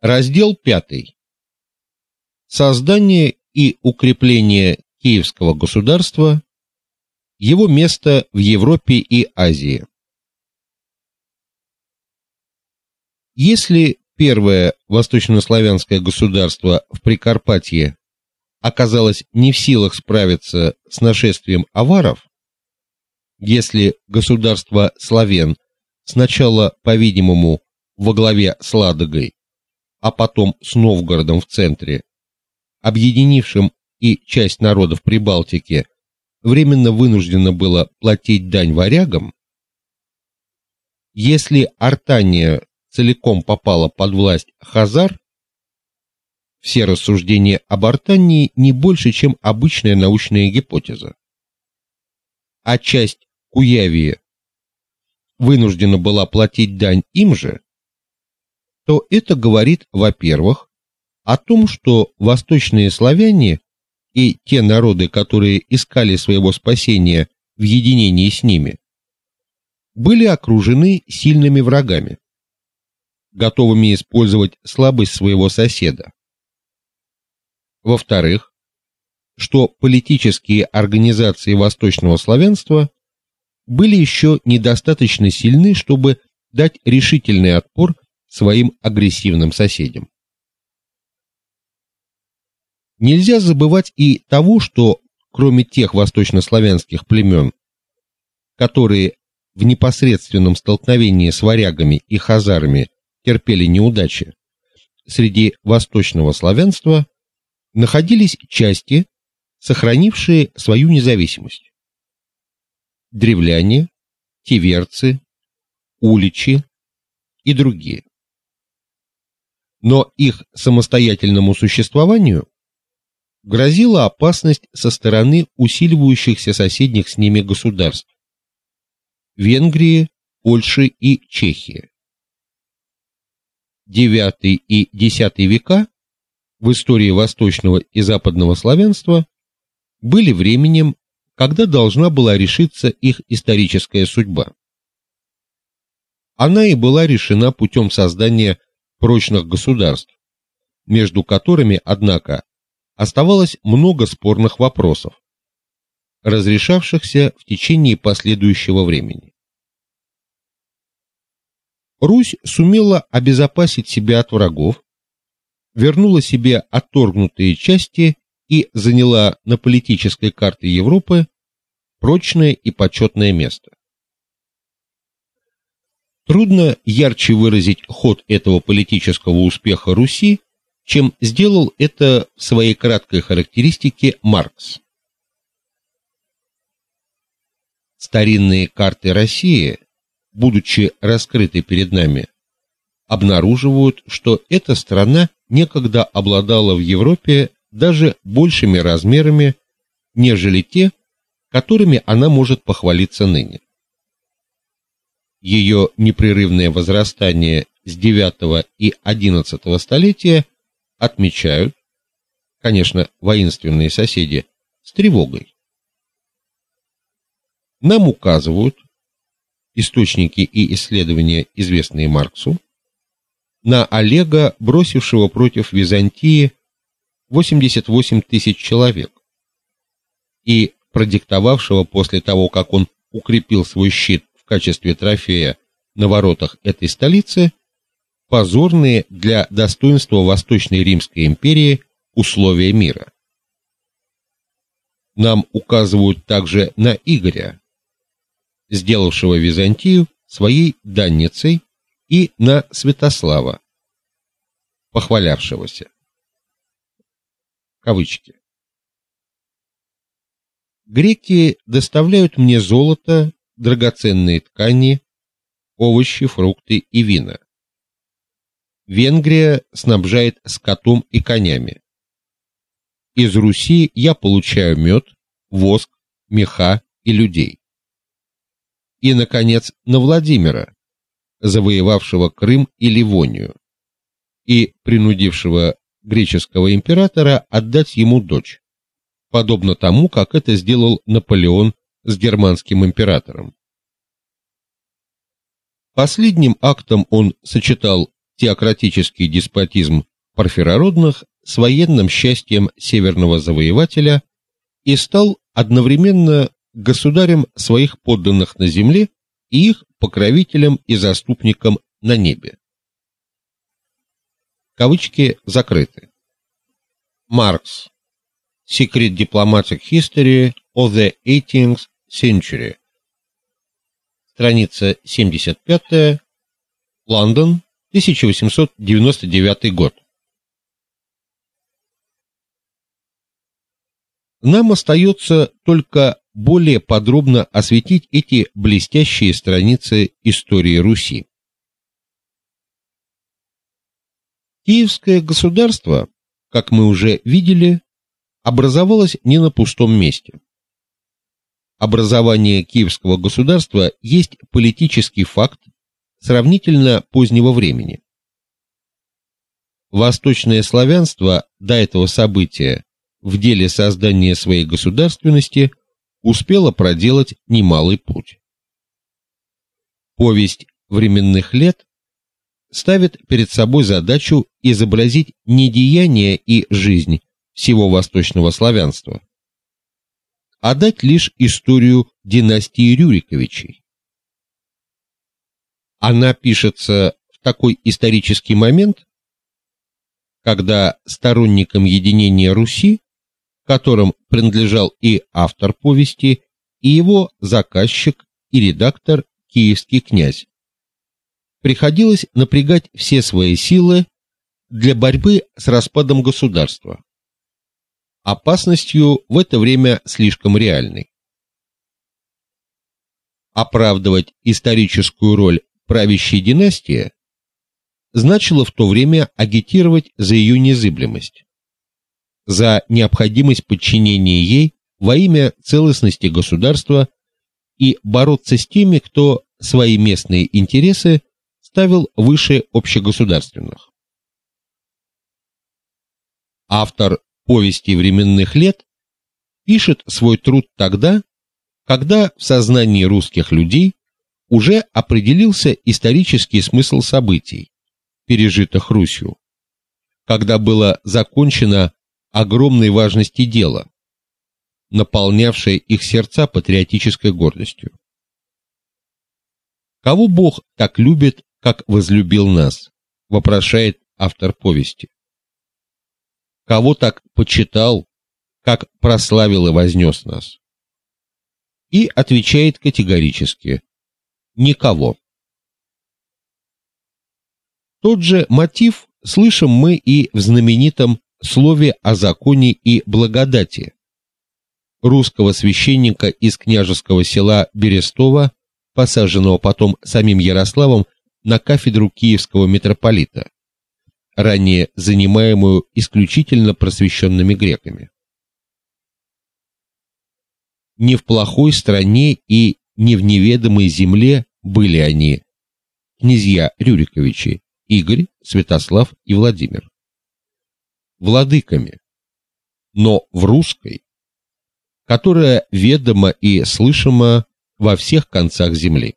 Раздел 5. Создание и укрепление Киевского государства, его место в Европе и Азии. Если первое восточнославянское государство в Прикарпатье оказалось не в силах справиться с нашествием аваров, если государство славян сначала, по-видимому, во главе с Ладогой а потом с Новгородом в центре, объединившим и часть народов Прибалтики, временно вынуждено было платить дань варягам, если Артания целиком попала под власть хазар, все рассуждения об Артании не больше, чем обычная научная гипотеза. А часть Куявии вынуждена была платить дань им же, то это говорит, во-первых, о том, что восточные славяне и те народы, которые искали своего спасения в единении с ними, были окружены сильными врагами, готовыми использовать слабость своего соседа. Во-вторых, что политические организации восточного славянства были еще недостаточно сильны, чтобы дать решительный отпор своим агрессивным соседям. Нельзя забывать и того, что кроме тех восточнославянских племен, которые в непосредственном столкновении с варягами и хазарами терпели неудачи, среди восточного славянства находились части, сохранившие свою независимость. Древляне, тиверцы, уличи и другие но их самостоятельному существованию грозила опасность со стороны усиливающихся соседних с ними государств Венгрии, Польши и Чехии. IX и X века в истории восточного и западного славянства были временем, когда должна была решиться их историческая судьба. Она и была решена путем создания прочных государств, между которыми, однако, оставалось много спорных вопросов, разрешавшихся в течение последующего времени. Русь сумела обезопасить себя от врагов, вернула себе отторгнутые части и заняла на политической карте Европы прочное и почетное место. Трудно ярче выразить ход этого политического успеха Руси, чем сделал это в своей краткой характеристике Маркс. Старинные карты России, будучи раскрыты перед нами, обнаруживают, что эта страна некогда обладала в Европе даже большими размерами, нежели те, которыми она может похвалиться ныне ее непрерывное возрастание с IX и XI столетия отмечают, конечно, воинственные соседи, с тревогой. Нам указывают источники и исследования, известные Марксу, на Олега, бросившего против Византии 88 тысяч человек и продиктовавшего после того, как он укрепил свой щит качестве трофея на воротах этой столицы позорные для достоинства Восточной Римской империи условия мира. Нам указывают также на Игоря, сделавшего Византию своей данницей, и на Святослава, похвалявшегося. Кавычки. Греки доставляют мне золото драгоценные ткани, овощи, фрукты и вина. Венгрия снабжает скотом и конями. Из Руси я получаю мед, воск, меха и людей. И наконец, на Владимира, завоевавшего Крым и Ливонию и принудившего греческого императора отдать ему дочь, подобно тому, как это сделал Наполеон с германским императором. Последним актом он сочетал теократический деспотизм парфирородных с военным счастьем северного завоевателя и стал одновременно государем своих подданных на земле и их покровителем и заступником на небе. Кавычки закрыты. Маркс. Secret Diplomatic History of the 18th Century. Страница 75. Лондон, 1899 год. Нам остается только более подробно осветить эти блестящие страницы истории Руси. Киевское государство, как мы уже видели, образовалось не на пустом месте. Образование Киевского государства есть политический факт сравнительно позднего времени. Восточное славянство до этого события в деле создания своей государственности успело проделать немалый путь. Повесть временных лет ставит перед собой задачу изобразить не деяния и жизнь всего восточного славянства, а дать лишь историю династии Рюриковичей. Она пишется в такой исторический момент, когда сторонникам единения Руси которым принадлежал и автор повести, и его заказчик и редактор Киевский князь. Приходилось напрягать все свои силы для борьбы с распадом государства. Опасностью в это время слишком реальной. Оправдывать историческую роль правящей династии значило в то время агитировать за ее незыблемость за необходимость подчинения ей во имя целостности государства и бороться с теми, кто свои местные интересы ставил выше общегосударственных. Автор повести временных лет пишет свой труд тогда, когда в сознании русских людей уже определился исторический смысл событий, пережитых Русью, когда было закончено огромной важности дела, наполнявшее их сердца патриотической гордостью. Кого Бог так любит, как возлюбил нас, вопрошает автор повести. Кого так почитал, как прославил и вознес нас? И отвечает категорически: никого. Тот же мотив слышим мы и в знаменитом слове о законе и благодати русского священника из княжеского села Берестова, посаженного потом самим Ярославом на кафедру киевского митрополита, ранее занимаемую исключительно просвещенными греками. Не в плохой стране и не в неведомой земле были они, князья Рюриковичи, Игорь, Святослав и Владимир владыками, но в русской, которая ведома и слышима во всех концах земли.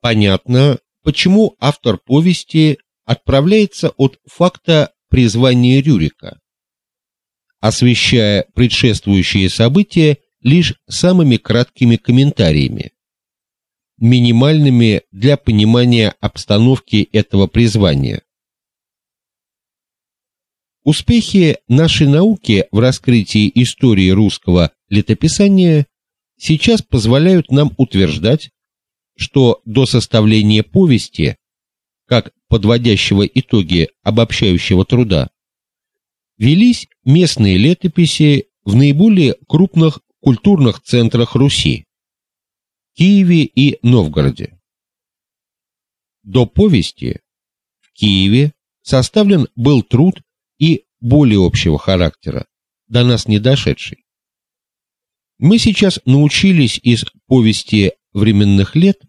Понятно, почему автор повести отправляется от факта призвания Рюрика, освещая предшествующие события лишь самыми краткими комментариями, минимальными для понимания обстановки этого призвания. Успехи нашей науки в раскрытии истории русского летописания сейчас позволяют нам утверждать, что до составления повести, как подводящего итоги обобщающего труда, велись местные летописи в наиболее крупных культурных центрах Руси Киеве и Новгороде. До повести в Киеве составлен был труд и более общего характера, до нас не дошедший. Мы сейчас научились из повести временных лет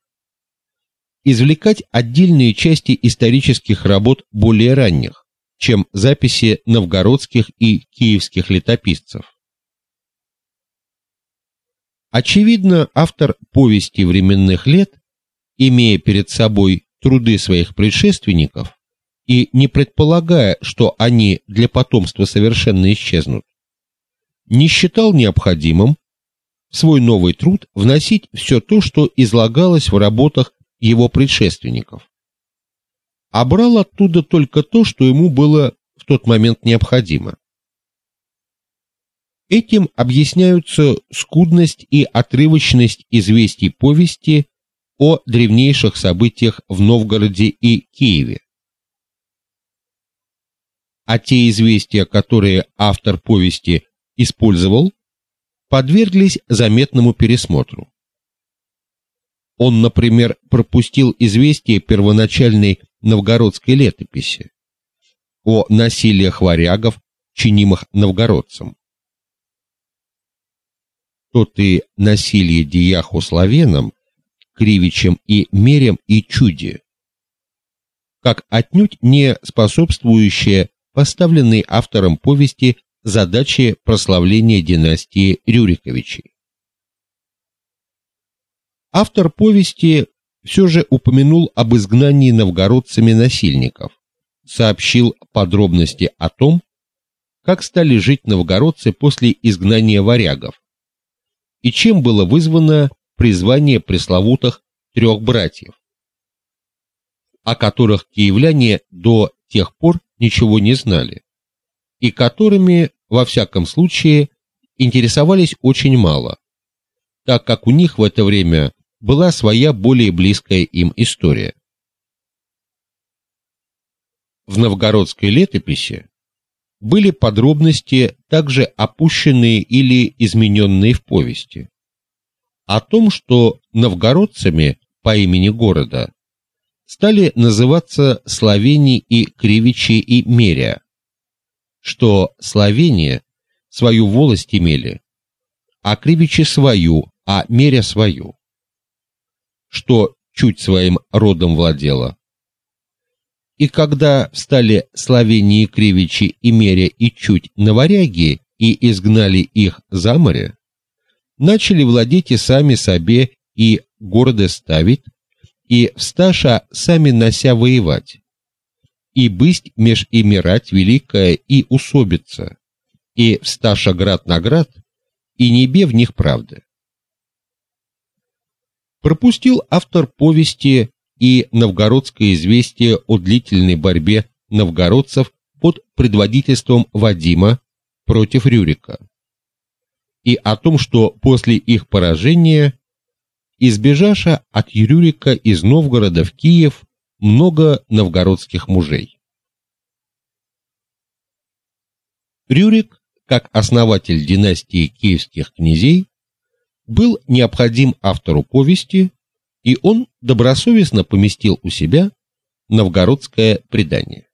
извлекать отдельные части исторических работ более ранних, чем записи новгородских и киевских летописцев. Очевидно, автор повести временных лет имея перед собой труды своих предшественников и не предполагая, что они для потомства совершенно исчезнут, не считал необходимым в свой новый труд вносить все то, что излагалось в работах его предшественников. А брал оттуда только то, что ему было в тот момент необходимо. Этим объясняются скудность и отрывочность известий повести о древнейших событиях в Новгороде и Киеве. А те известия, которые автор повести использовал, подверглись заметному пересмотру. Он, например, пропустил известие первоначальной новгородской летописи о насилиях варягов, чинимых новгородцам тот и насилие дияху славянам, кривичам и мерям и чуде, как отнюдь не способствующее поставленной автором повести задаче прославления династии Рюриковичей. Автор повести все же упомянул об изгнании новгородцами насильников, сообщил подробности о том, как стали жить новгородцы после изгнания варягов, и чем было вызвано призвание пресловутых трех братьев, о которых киевляне до тех пор ничего не знали, и которыми, во всяком случае, интересовались очень мало, так как у них в это время была своя более близкая им история. В новгородской летописи были подробности, также опущенные или измененные в повести, о том, что новгородцами по имени города стали называться Словени и Кривичи и Меря, что Словения свою волость имели, а Кривичи свою, а Меря свою, что чуть своим родом владела, и когда встали Словении Кривичи и Меря и чуть на варяги и изгнали их за море, начали владеть и сами себе и города ставить, и всташа сами нося воевать, и бысть меж имирать великая и усобица, и всташа град на град, и небе в них правды. Пропустил автор повести и новгородское известие о длительной борьбе новгородцев под предводительством Вадима против Рюрика и о том, что после их поражения избежаша от Рюрика из Новгорода в Киев много новгородских мужей. Рюрик, как основатель династии киевских князей, был необходим автору повести и он добросовестно поместил у себя новгородское предание.